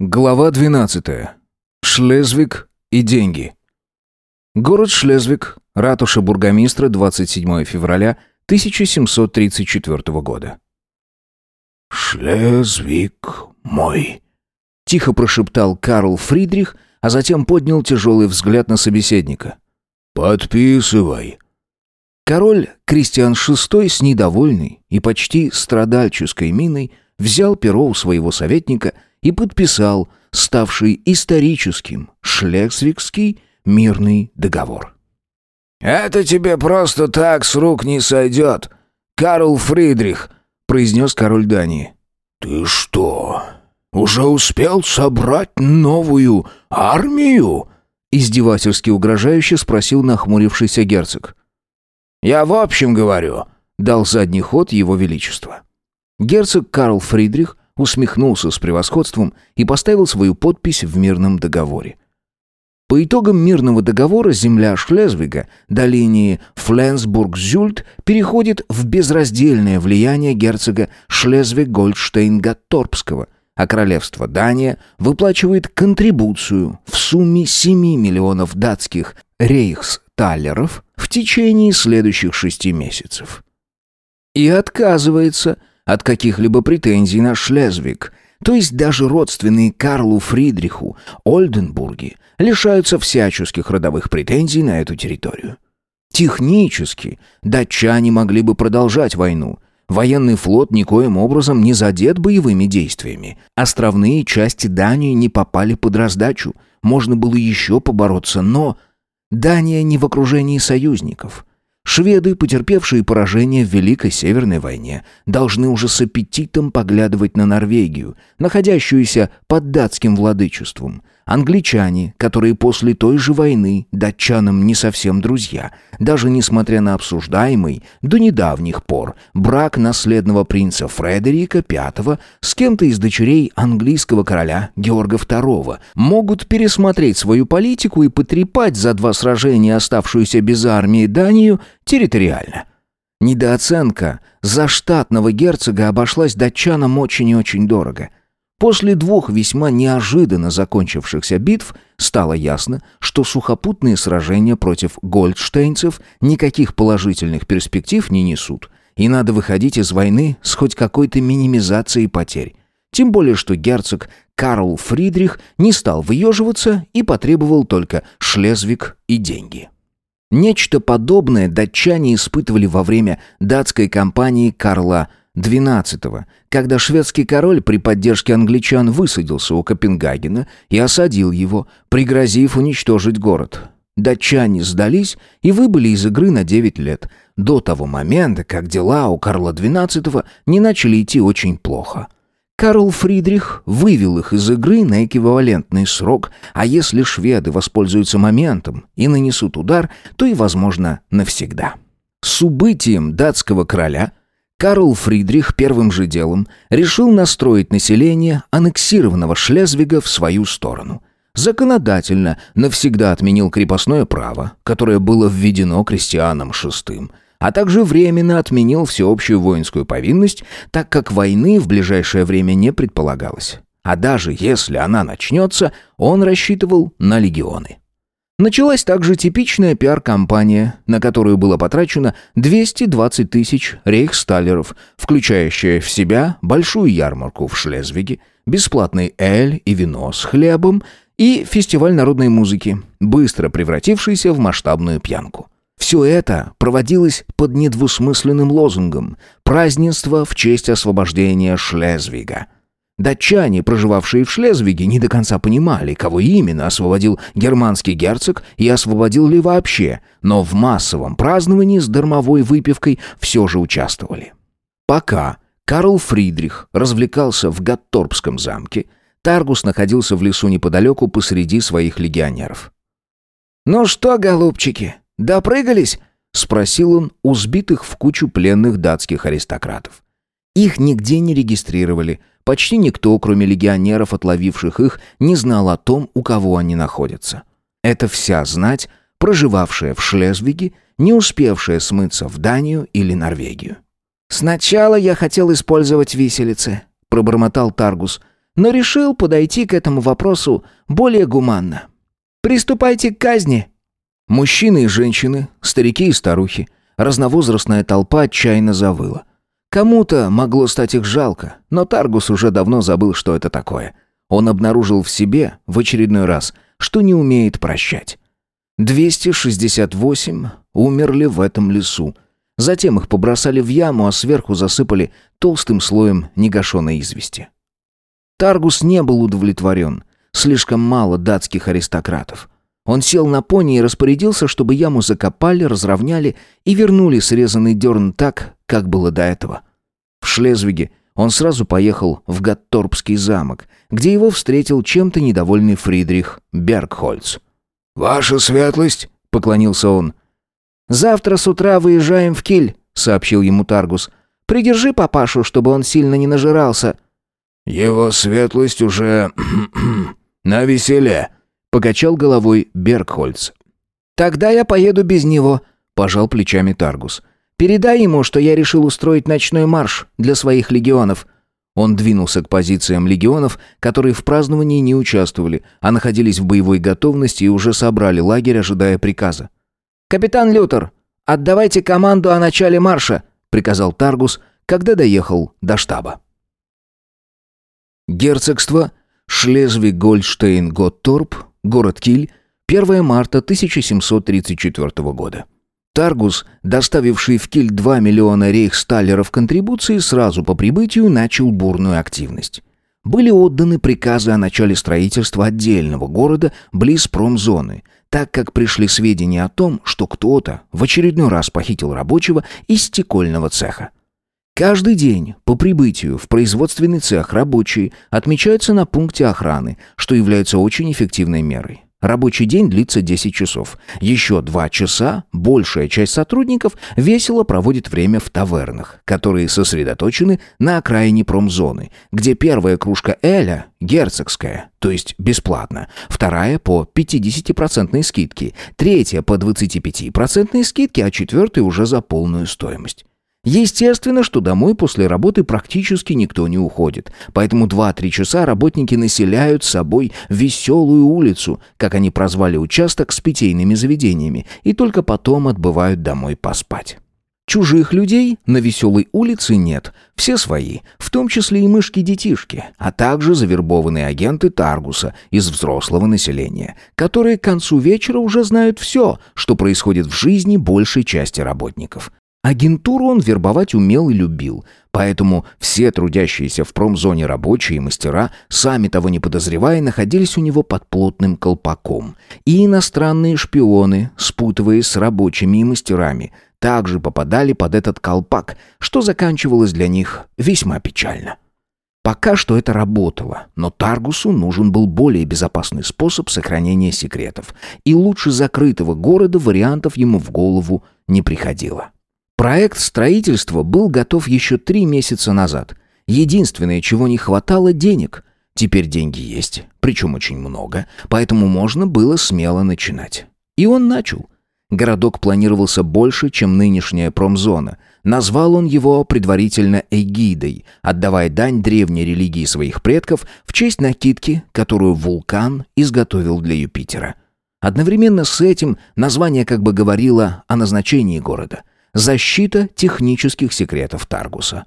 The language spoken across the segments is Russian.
Глава 12. Шлезвиг и деньги. Город Шлезвиг, ратуша бургомистра, 27 февраля 1734 года. «Шлезвиг мой», — тихо прошептал Карл Фридрих, а затем поднял тяжелый взгляд на собеседника. «Подписывай». Король Кристиан VI с недовольной и почти страдальческой миной взял перо у своего советника — и подписал ставший историческим Шлезвигский мирный договор. «Это тебе просто так с рук не сойдет, Карл Фридрих», — произнес король Дании. «Ты что, уже успел собрать новую армию?» — издевательски угрожающе спросил нахмурившийся герцог. «Я в общем говорю», — дал задний ход его величество. Герцог Карл Фридрих усмехнулся с превосходством и поставил свою подпись в мирном договоре. По итогам мирного договора земля Шлезвига до линии Фленсбург-Зюльт переходит в безраздельное влияние герцога Шлезвиг-Гольдштейн-Гатторпского, а королевство Дания выплачивает контрибуцию в сумме 7 миллионов датских рейхсталлеров в течение следующих шести месяцев. И отказывается от каких-либо претензий на Шлезвиг, то есть даже родственные Карлу Фридриху, Ольденбурги, лишаются всяческих родовых претензий на эту территорию. Технически датчане могли бы продолжать войну. Военный флот никоим образом не задет боевыми действиями. Островные части Дании не попали под раздачу. Можно было еще побороться, но... Дания не в окружении союзников. Шведы, потерпевшие поражение в Великой Северной войне, должны уже с аппетитом поглядывать на Норвегию, находящуюся под датским владычеством. Англичане, которые после той же войны датчанам не совсем друзья, даже несмотря на обсуждаемый до недавних пор брак наследного принца Фредерика V с кем-то из дочерей английского короля Георга II, могут пересмотреть свою политику и потрепать за два сражения оставшуюся без армии Данию территориально. Недооценка заштатного герцога обошлась датчанам очень и очень дорого – После двух весьма неожиданно закончившихся битв стало ясно, что сухопутные сражения против гольдштейнцев никаких положительных перспектив не несут, и надо выходить из войны с хоть какой-то минимизацией потерь. Тем более, что герцог Карл Фридрих не стал выеживаться и потребовал только Шлезвиг и деньги. Нечто подобное датчане испытывали во время датской кампании Карла 12-го, когда шведский король при поддержке англичан высадился у Копенгагена и осадил его, пригрозив уничтожить город. Датчане сдались и выбыли из игры на 9 лет, до того момента, как дела у Карла XII не начали идти очень плохо. Карл Фридрих вывел их из игры на эквивалентный срок, а если шведы воспользуются моментом и нанесут удар, то и, возможно, навсегда. С убытием датского короля – Карл Фридрих первым же делом решил настроить население аннексированного Шлезвига в свою сторону. Законодательно навсегда отменил крепостное право, которое было введено крестьянам шестым, а также временно отменил всеобщую воинскую повинность, так как войны в ближайшее время не предполагалось. А даже если она начнется, он рассчитывал на легионы. Началась также типичная пиар-компания, на которую было потрачено 220 тысяч рейхсталлеров, включающая в себя большую ярмарку в Шлезвиге, бесплатный эль и вино с хлебом и фестиваль народной музыки, быстро превратившийся в масштабную пьянку. Все это проводилось под недвусмысленным лозунгом «Празднество в честь освобождения Шлезвига». Датчане, проживавшие в Шлезвиге, не до конца понимали, кого именно освободил германский герцог и освободил ли вообще, но в массовом праздновании с дармовой выпивкой все же участвовали. Пока Карл Фридрих развлекался в Гатторпском замке, Таргус находился в лесу неподалеку посреди своих легионеров. «Ну что, голубчики, допрыгались?» — спросил он у сбитых в кучу пленных датских аристократов. Их нигде не регистрировали, Почти никто, кроме легионеров, отловивших их, не знал о том, у кого они находятся. Это вся знать, проживавшая в Шлезвиге, не успевшая смыться в Данию или Норвегию. «Сначала я хотел использовать виселицы», — пробормотал Таргус. но решил подойти к этому вопросу более гуманно. «Приступайте к казни!» Мужчины и женщины, старики и старухи, разновозрастная толпа отчаянно завыла. Кому-то могло стать их жалко, но Таргус уже давно забыл, что это такое. Он обнаружил в себе, в очередной раз, что не умеет прощать. 268 умерли в этом лесу. Затем их побросали в яму, а сверху засыпали толстым слоем негашенной извести. Таргус не был удовлетворен. Слишком мало датских аристократов. Он сел на пони и распорядился, чтобы яму закопали, разровняли и вернули срезанный дерн так, как было до этого. В Шлезвиге он сразу поехал в Гатторпский замок, где его встретил чем-то недовольный Фридрих Бергхольц. «Ваша светлость!» — поклонился он. «Завтра с утра выезжаем в Киль», — сообщил ему Таргус. «Придержи папашу, чтобы он сильно не нажирался». «Его светлость уже на веселе», Покачал головой Бергхольц. «Тогда я поеду без него», — пожал плечами Таргус. «Передай ему, что я решил устроить ночной марш для своих легионов». Он двинулся к позициям легионов, которые в праздновании не участвовали, а находились в боевой готовности и уже собрали лагерь, ожидая приказа. «Капитан Лютер, отдавайте команду о начале марша», — приказал Таргус, когда доехал до штаба. Герцогство Шлезвиг-Гольштейн-Готторп Город Киль, 1 марта 1734 года. Таргус, доставивший в Киль 2 миллиона рейхсталлеров контрибуции, сразу по прибытию начал бурную активность. Были отданы приказы о начале строительства отдельного города близ промзоны, так как пришли сведения о том, что кто-то в очередной раз похитил рабочего из стекольного цеха. Каждый день по прибытию в производственный цех рабочие отмечаются на пункте охраны, что является очень эффективной мерой. Рабочий день длится 10 часов. Еще 2 часа большая часть сотрудников весело проводит время в тавернах, которые сосредоточены на окраине промзоны, где первая кружка Эля – герцогская, то есть бесплатно, вторая по 50% скидке, третья по 25% скидке, а четвертая уже за полную стоимость. Естественно, что домой после работы практически никто не уходит, поэтому 2-3 часа работники населяют собой веселую улицу, как они прозвали участок с питейными заведениями, и только потом отбывают домой поспать. Чужих людей на веселой улице нет, все свои, в том числе и мышки-детишки, а также завербованные агенты Таргуса из взрослого населения, которые к концу вечера уже знают все, что происходит в жизни большей части работников. Агентуру он вербовать умел и любил, поэтому все трудящиеся в промзоне рабочие и мастера, сами того не подозревая, находились у него под плотным колпаком. И иностранные шпионы, спутываясь с рабочими и мастерами, также попадали под этот колпак, что заканчивалось для них весьма печально. Пока что это работало, но Таргусу нужен был более безопасный способ сохранения секретов, и лучше закрытого города вариантов ему в голову не приходило. Проект строительства был готов еще три месяца назад. Единственное, чего не хватало – денег. Теперь деньги есть, причем очень много, поэтому можно было смело начинать. И он начал. Городок планировался больше, чем нынешняя промзона. Назвал он его предварительно Эгидой, отдавая дань древней религии своих предков в честь накидки, которую вулкан изготовил для Юпитера. Одновременно с этим название как бы говорило о назначении города – Защита технических секретов Таргуса.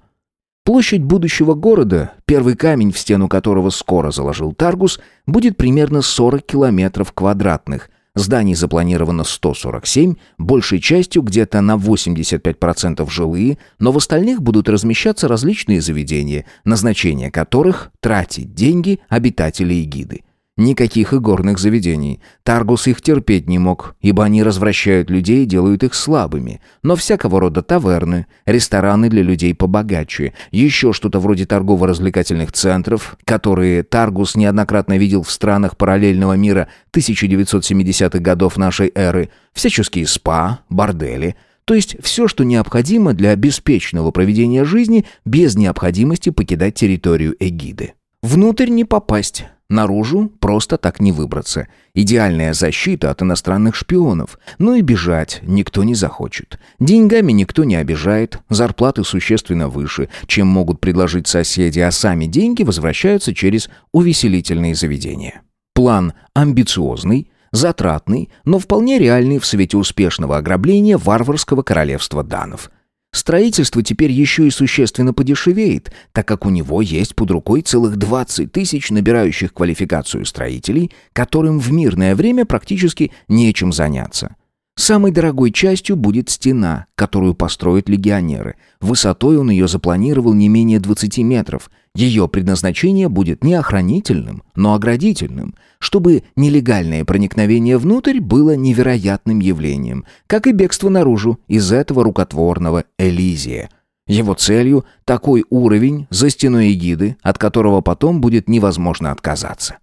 Площадь будущего города, первый камень в стену которого скоро заложил Таргус, будет примерно 40 километров квадратных. Зданий запланировано 147, большей частью где-то на 85% жилые, но в остальных будут размещаться различные заведения, назначение которых – тратить деньги обитателей гиды. Никаких игорных заведений. Таргус их терпеть не мог, ибо они развращают людей и делают их слабыми. Но всякого рода таверны, рестораны для людей побогаче, еще что-то вроде торгово-развлекательных центров, которые Таргус неоднократно видел в странах параллельного мира 1970-х годов нашей эры, всяческие спа, бордели – то есть все, что необходимо для беспечного проведения жизни без необходимости покидать территорию эгиды. Внутрь не попасть, Наружу просто так не выбраться. Идеальная защита от иностранных шпионов. Но и бежать никто не захочет. Деньгами никто не обижает, зарплаты существенно выше, чем могут предложить соседи, а сами деньги возвращаются через увеселительные заведения. План амбициозный, затратный, но вполне реальный в свете успешного ограбления варварского королевства данов – Строительство теперь еще и существенно подешевеет, так как у него есть под рукой целых 20 тысяч набирающих квалификацию строителей, которым в мирное время практически нечем заняться. Самой дорогой частью будет стена, которую построят легионеры. Высотой он ее запланировал не менее 20 метров. Ее предназначение будет не охранительным, но оградительным, чтобы нелегальное проникновение внутрь было невероятным явлением, как и бегство наружу из этого рукотворного Элизия. Его целью такой уровень за стеной эгиды, от которого потом будет невозможно отказаться.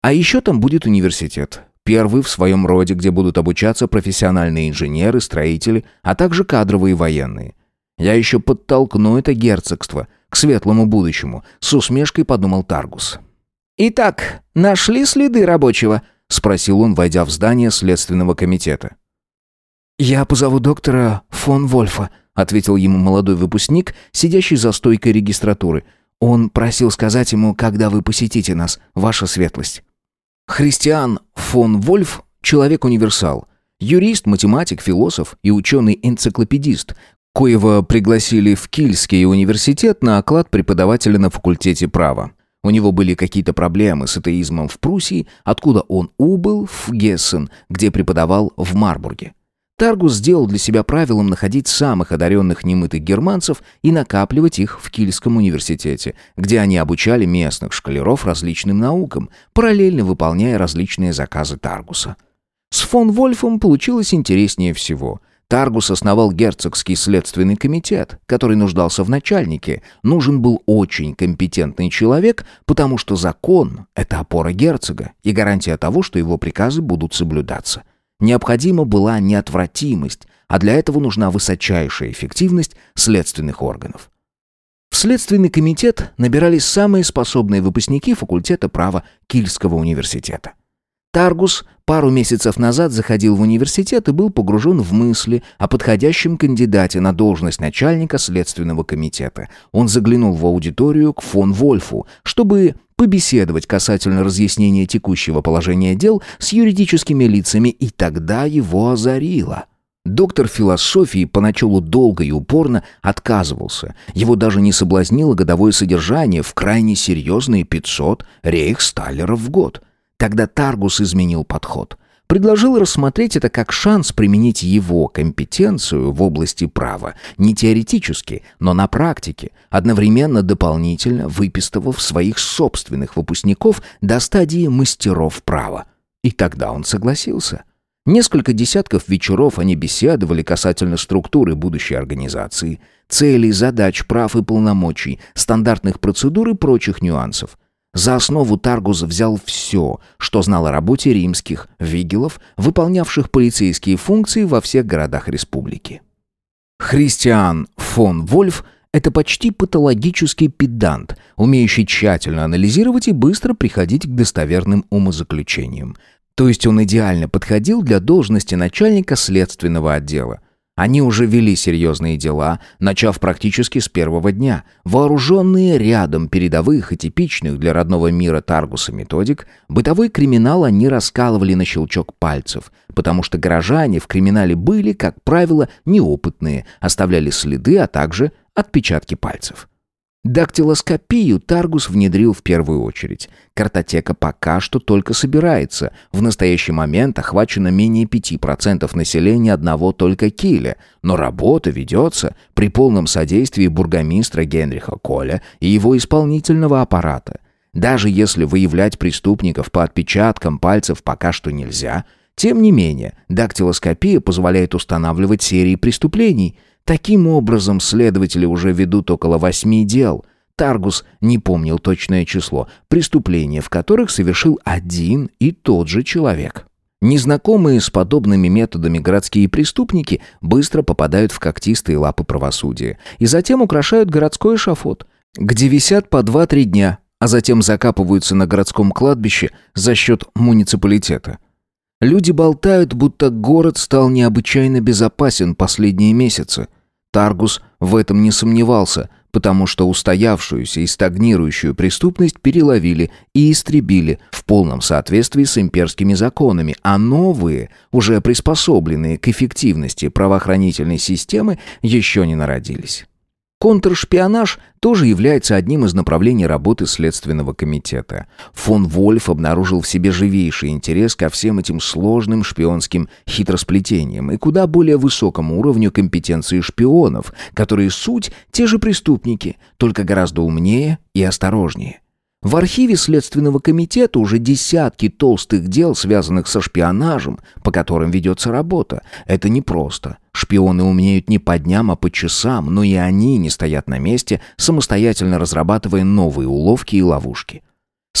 А еще там будет университет, Первый в своем роде, где будут обучаться профессиональные инженеры, строители, а также кадровые военные. Я еще подтолкну это герцогство к светлому будущему, с усмешкой подумал Таргус. «Итак, нашли следы рабочего?» — спросил он, войдя в здание следственного комитета. «Я позову доктора фон Вольфа», — ответил ему молодой выпускник, сидящий за стойкой регистратуры. «Он просил сказать ему, когда вы посетите нас, ваша светлость». Христиан фон Вольф – человек-универсал. Юрист, математик, философ и ученый-энциклопедист, коего пригласили в Кильский университет на оклад преподавателя на факультете права. У него были какие-то проблемы с атеизмом в Пруссии, откуда он убыл в Гессен, где преподавал в Марбурге. Таргус сделал для себя правилом находить самых одаренных немытых германцев и накапливать их в Кильском университете, где они обучали местных шкалеров различным наукам, параллельно выполняя различные заказы Таргуса. С фон Вольфом получилось интереснее всего. Таргус основал герцогский следственный комитет, который нуждался в начальнике. Нужен был очень компетентный человек, потому что закон — это опора герцога и гарантия того, что его приказы будут соблюдаться. Необходима была неотвратимость, а для этого нужна высочайшая эффективность следственных органов. В Следственный комитет набирались самые способные выпускники факультета права Кильского университета. Таргус пару месяцев назад заходил в университет и был погружен в мысли о подходящем кандидате на должность начальника Следственного комитета. Он заглянул в аудиторию к фон Вольфу, чтобы побеседовать касательно разъяснения текущего положения дел с юридическими лицами, и тогда его озарило. Доктор философии поначалу долго и упорно отказывался. Его даже не соблазнило годовое содержание в крайне серьезные 500 рейхсталлеров в год. Тогда Таргус изменил подход – предложил рассмотреть это как шанс применить его компетенцию в области права, не теоретически, но на практике, одновременно дополнительно выпистывав своих собственных выпускников до стадии мастеров права. И тогда он согласился. Несколько десятков вечеров они беседовали касательно структуры будущей организации, целей, задач, прав и полномочий, стандартных процедур и прочих нюансов – за основу Таргус взял все, что знал о работе римских вигелов, выполнявших полицейские функции во всех городах республики. Христиан фон Вольф – это почти патологический педант, умеющий тщательно анализировать и быстро приходить к достоверным умозаключениям. То есть он идеально подходил для должности начальника следственного отдела – они уже вели серьезные дела, начав практически с первого дня. Вооруженные рядом передовых и типичных для родного мира Таргуса методик, бытовой криминал они раскалывали на щелчок пальцев, потому что горожане в криминале были, как правило, неопытные, оставляли следы, а также отпечатки пальцев. Дактилоскопию Таргус внедрил в первую очередь. Картотека пока что только собирается. В настоящий момент охвачено менее 5% населения одного только Киля, но работа ведется при полном содействии бургомистра Генриха Коля и его исполнительного аппарата. Даже если выявлять преступников по отпечаткам пальцев пока что нельзя, тем не менее, дактилоскопия позволяет устанавливать серии преступлений – Таким образом, следователи уже ведут около восьми дел. Таргус не помнил точное число, преступления в которых совершил один и тот же человек. Незнакомые с подобными методами городские преступники быстро попадают в когтистые лапы правосудия и затем украшают городской эшафот, где висят по два-три дня, а затем закапываются на городском кладбище за счет муниципалитета. Люди болтают, будто город стал необычайно безопасен последние месяцы. Таргус в этом не сомневался, потому что устоявшуюся и стагнирующую преступность переловили и истребили в полном соответствии с имперскими законами, а новые, уже приспособленные к эффективности правоохранительной системы, еще не народились. Контршпионаж тоже является одним из направлений работы Следственного комитета. Фон Вольф обнаружил в себе живейший интерес ко всем этим сложным шпионским хитросплетениям и куда более высокому уровню компетенции шпионов, которые суть те же преступники, только гораздо умнее и осторожнее. В архиве Следственного комитета уже десятки толстых дел, связанных со шпионажем, по которым ведется работа. Это непросто. Шпионы умеют не по дням, а по часам, но и они не стоят на месте, самостоятельно разрабатывая новые уловки и ловушки.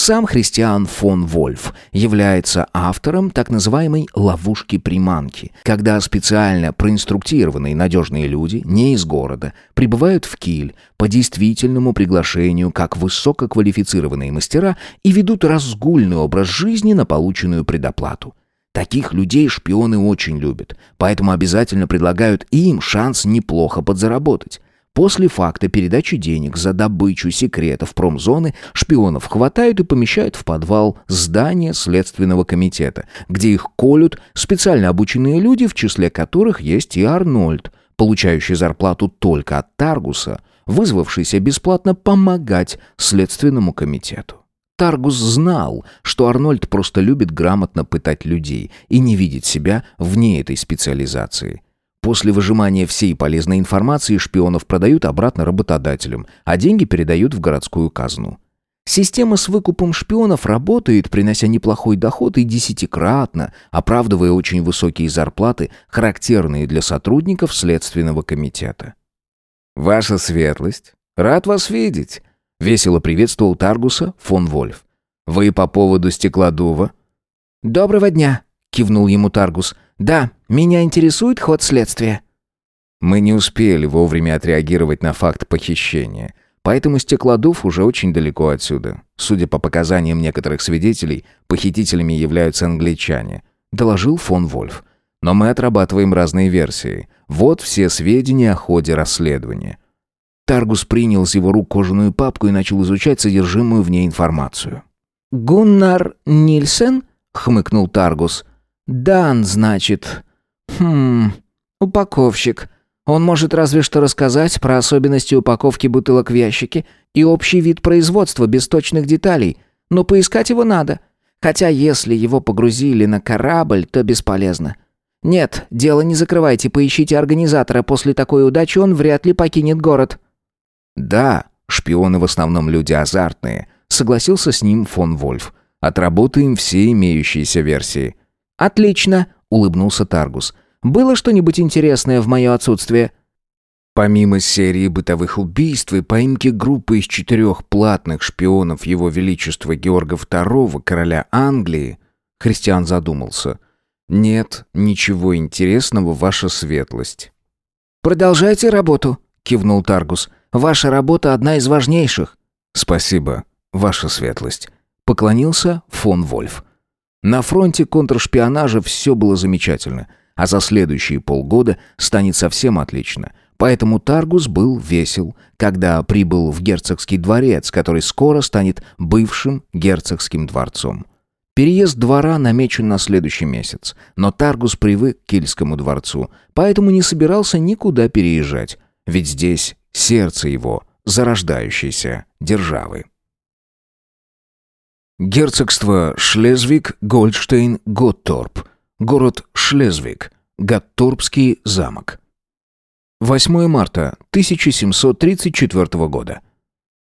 Сам Христиан фон Вольф является автором так называемой «ловушки-приманки», когда специально проинструктированные надежные люди, не из города, прибывают в Киль по действительному приглашению как высококвалифицированные мастера и ведут разгульный образ жизни на полученную предоплату. Таких людей шпионы очень любят, поэтому обязательно предлагают им шанс неплохо подзаработать. После факта передачи денег за добычу секретов промзоны шпионов хватают и помещают в подвал здания Следственного комитета, где их колют специально обученные люди, в числе которых есть и Арнольд, получающий зарплату только от Таргуса, вызвавшийся бесплатно помогать Следственному комитету. Таргус знал, что Арнольд просто любит грамотно пытать людей и не видит себя вне этой специализации. После выжимания всей полезной информации шпионов продают обратно работодателям, а деньги передают в городскую казну. Система с выкупом шпионов работает, принося неплохой доход и десятикратно, оправдывая очень высокие зарплаты, характерные для сотрудников Следственного комитета. «Ваша светлость, рад вас видеть», — весело приветствовал Таргуса фон Вольф. «Вы по поводу стеклодува?» «Доброго дня», — кивнул ему Таргус. «Да, меня интересует ход следствия». Мы не успели вовремя отреагировать на факт похищения, поэтому Стеклодув уже очень далеко отсюда. Судя по показаниям некоторых свидетелей, похитителями являются англичане, доложил фон Вольф. Но мы отрабатываем разные версии. Вот все сведения о ходе расследования. Таргус принял с его рук кожаную папку и начал изучать содержимую в ней информацию. «Гуннар Нильсен?» — хмыкнул Таргус. «Дан, значит. Хм, упаковщик. Он может разве что рассказать про особенности упаковки бутылок в ящике и общий вид производства без точных деталей, но поискать его надо. Хотя если его погрузили на корабль, то бесполезно. Нет, дело не закрывайте, поищите организатора, после такой удачи он вряд ли покинет город». «Да, шпионы в основном люди азартные», — согласился с ним фон Вольф. «Отработаем все имеющиеся версии». «Отлично», — улыбнулся Таргус. «Было что-нибудь интересное в мое отсутствие?» Помимо серии бытовых убийств и поимки группы из четырех платных шпионов Его Величества Георга II, короля Англии, Христиан задумался. «Нет ничего интересного, ваша светлость». «Продолжайте работу», — кивнул Таргус. «Ваша работа одна из важнейших». «Спасибо, ваша светлость», — поклонился фон Вольф. На фронте контршпионажа все было замечательно, а за следующие полгода станет совсем отлично. Поэтому Таргус был весел, когда прибыл в герцогский дворец, который скоро станет бывшим герцогским дворцом. Переезд двора намечен на следующий месяц, но Таргус привык к Кильскому дворцу, поэтому не собирался никуда переезжать, ведь здесь сердце его зарождающейся державы. Герцогство Шлезвиг, Гольдштейн, Готторп. Город Шлезвиг. Готторпский замок. 8 марта 1734 года.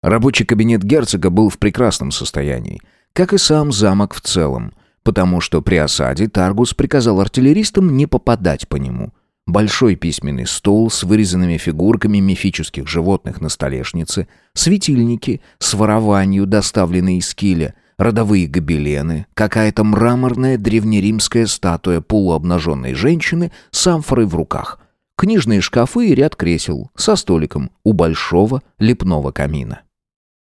Рабочий кабинет герцога был в прекрасном состоянии, как и сам замок в целом, потому что при осаде Таргус приказал артиллеристам не попадать по нему. Большой письменный стол с вырезанными фигурками мифических животных на столешнице, светильники с ворованью, доставленные из Киля, родовые гобелены, какая-то мраморная древнеримская статуя полуобнаженной женщины с амфорой в руках, книжные шкафы и ряд кресел со столиком у большого лепного камина.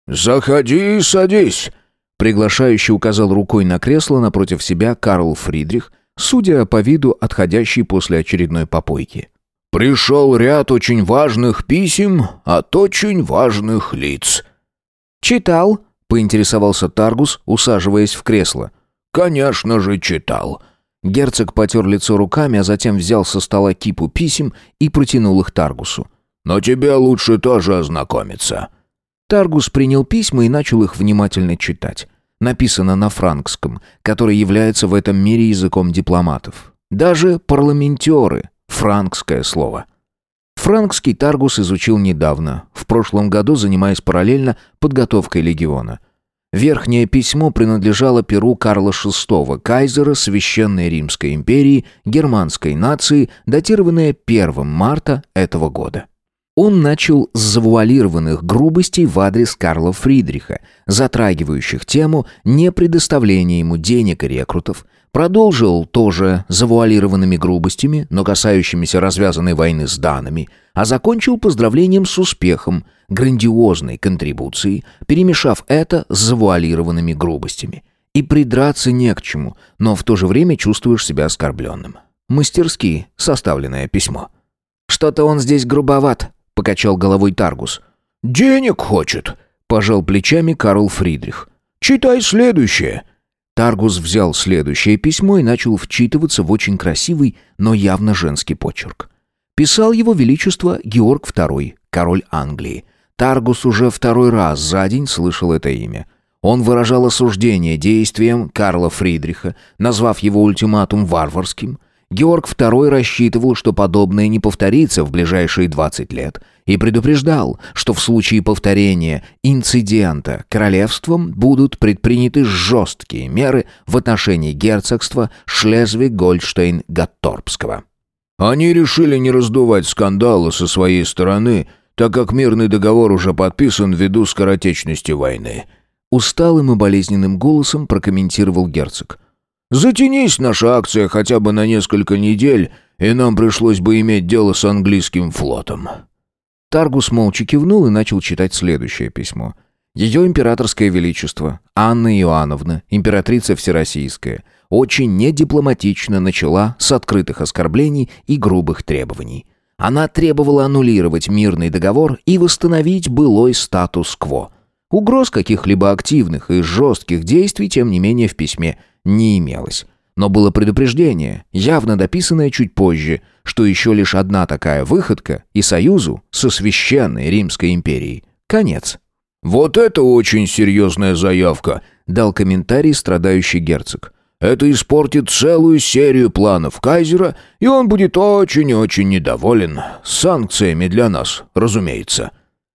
«Заходи и садись», — приглашающий указал рукой на кресло напротив себя Карл Фридрих, судя по виду отходящий после очередной попойки. «Пришел ряд очень важных писем от очень важных лиц». «Читал», — поинтересовался Таргус, усаживаясь в кресло. «Конечно же читал». Герцог потер лицо руками, а затем взял со стола кипу писем и протянул их Таргусу. «Но тебе лучше тоже ознакомиться». Таргус принял письма и начал их внимательно читать. Написано на франкском, который является в этом мире языком дипломатов. Даже парламентеры — франкское слово. Франкский Таргус изучил недавно, в прошлом году занимаясь параллельно подготовкой легиона — Верхнее письмо принадлежало перу Карла VI, кайзера Священной Римской империи, германской нации, датированное 1 марта этого года. Он начал с завуалированных грубостей в адрес Карла Фридриха, затрагивающих тему непредоставления ему денег и рекрутов, продолжил тоже завуалированными грубостями, но касающимися развязанной войны с данными, а закончил поздравлением с успехом, грандиозной контрибуцией, перемешав это с завуалированными грубостями. И придраться не к чему, но в то же время чувствуешь себя оскорбленным. Мастерски составленное письмо. «Что-то он здесь грубоват», — покачал головой Таргус. «Денег хочет», — пожал плечами Карл Фридрих. «Читай следующее». Таргус взял следующее письмо и начал вчитываться в очень красивый, но явно женский почерк. Писал его величество Георг II, король Англии. Таргус уже второй раз за день слышал это имя. Он выражал осуждение действиям Карла Фридриха, назвав его ультиматум варварским. Георг II рассчитывал, что подобное не повторится в ближайшие 20 лет, и предупреждал, что в случае повторения инцидента королевством будут предприняты жесткие меры в отношении герцогства Шлезвиг-Гольштейн-Гатторпского. Они решили не раздувать скандалы со своей стороны, так как мирный договор уже подписан ввиду скоротечности войны. Усталым и болезненным голосом прокомментировал герцог. «Затянись наша акция хотя бы на несколько недель, и нам пришлось бы иметь дело с английским флотом». Таргус молча кивнул и начал читать следующее письмо. Ее императорское величество, Анна Иоанновна, императрица Всероссийская, очень недипломатично начала с открытых оскорблений и грубых требований. Она требовала аннулировать мирный договор и восстановить былой статус-кво. Угроз каких-либо активных и жестких действий, тем не менее, в письме не имелось. Но было предупреждение, явно дописанное чуть позже, что еще лишь одна такая выходка и союзу со священной Римской империей. Конец. «Вот это очень серьезная заявка», — дал комментарий страдающий герцог. Это испортит целую серию планов Кайзера, и он будет очень-очень недоволен. санкциями для нас, разумеется».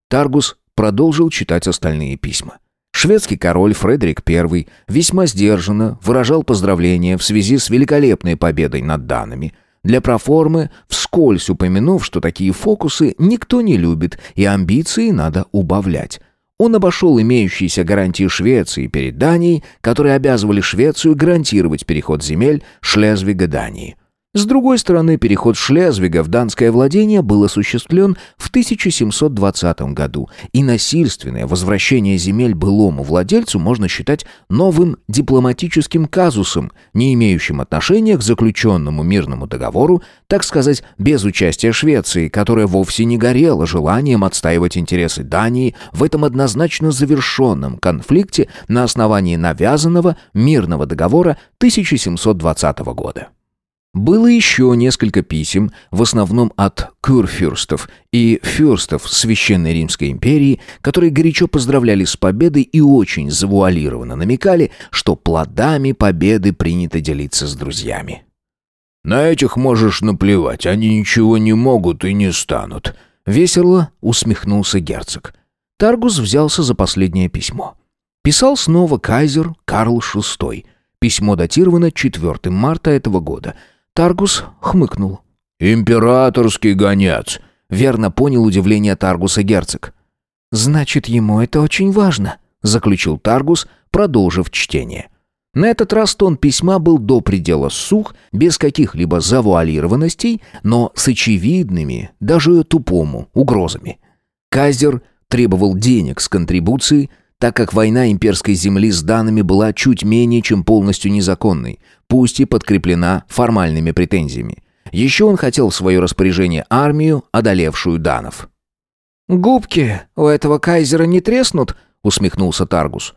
Таргус продолжил читать остальные письма. Шведский король Фредерик I весьма сдержанно выражал поздравления в связи с великолепной победой над данными. Для проформы, вскользь упомянув, что такие фокусы никто не любит и амбиции надо убавлять. Он обошел имеющиеся гарантии Швеции перед Данией, которые обязывали Швецию гарантировать переход земель Шлезвига Дании. С другой стороны, переход Шлезвига в данское владение был осуществлен в 1720 году, и насильственное возвращение земель былому владельцу можно считать новым дипломатическим казусом, не имеющим отношения к заключенному мирному договору, так сказать, без участия Швеции, которая вовсе не горела желанием отстаивать интересы Дании в этом однозначно завершенном конфликте на основании навязанного мирного договора 1720 года. Было еще несколько писем, в основном от курфюрстов и фюрстов Священной Римской империи, которые горячо поздравляли с победой и очень завуалированно намекали, что плодами победы принято делиться с друзьями. «На этих можешь наплевать, они ничего не могут и не станут», — весело усмехнулся герцог. Таргус взялся за последнее письмо. Писал снова кайзер Карл VI. Письмо датировано 4 марта этого года — Таргус хмыкнул. «Императорский гонец!» Верно понял удивление Таргуса герцог. «Значит, ему это очень важно», — заключил Таргус, продолжив чтение. На этот раз тон письма был до предела сух, без каких-либо завуалированностей, но с очевидными, даже тупому, угрозами. Казер требовал денег с контрибуцией, так как война имперской земли с данными была чуть менее чем полностью незаконной, пусть и подкреплена формальными претензиями. Еще он хотел в свое распоряжение армию, одолевшую данов. «Губки у этого кайзера не треснут?» — усмехнулся Таргус.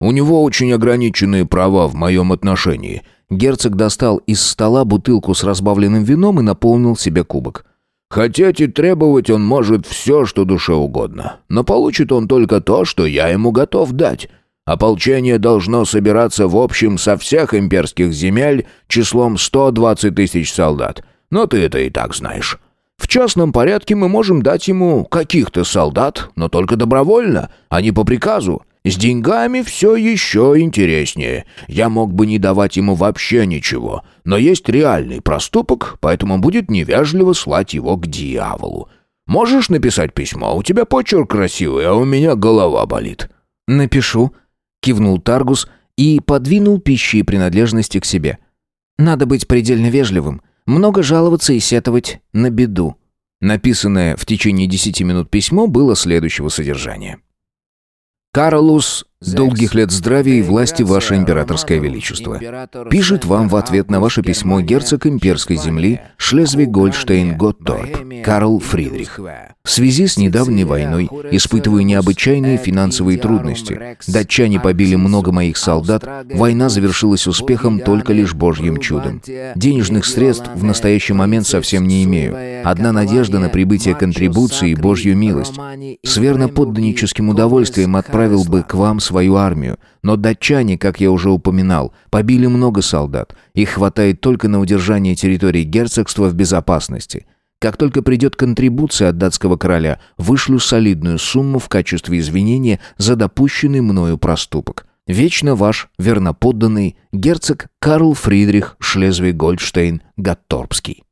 «У него очень ограниченные права в моем отношении». Герцог достал из стола бутылку с разбавленным вином и наполнил себе кубок. Хотеть и требовать он может все, что душе угодно, но получит он только то, что я ему готов дать. Ополчение должно собираться в общем со всех имперских земель числом 120 тысяч солдат. Но ты это и так знаешь. В частном порядке мы можем дать ему каких-то солдат, но только добровольно, а не по приказу. С деньгами все еще интереснее. Я мог бы не давать ему вообще ничего, но есть реальный проступок, поэтому будет невежливо слать его к дьяволу. Можешь написать письмо? У тебя почерк красивый, а у меня голова болит». «Напишу», — кивнул Таргус и подвинул пищи и принадлежности к себе. «Надо быть предельно вежливым, много жаловаться и сетовать на беду». Написанное в течение десяти минут письмо было следующего содержания. Карлус Долгих лет здравия и власти, Ваше Императорское Величество. Пишет вам в ответ на ваше письмо герцог имперской земли Шлезвиг-Гольштейн-Готторп Карл Фридрих. В связи с недавней войной испытываю необычайные финансовые трудности. Датчане побили много моих солдат, война завершилась успехом только лишь божьим чудом. Денежных средств в настоящий момент совсем не имею. Одна надежда на прибытие контрибуции и божью милость. С верноподданническим удовольствием отправил бы к вам свою армию, но датчане, как я уже упоминал, побили много солдат. Их хватает только на удержание территории герцогства в безопасности. Как только придет контрибуция от датского короля, вышлю солидную сумму в качестве извинения за допущенный мною проступок. Вечно ваш верноподданный герцог Карл Фридрих Шлезвиг-Гольдштейн-Гатторпский.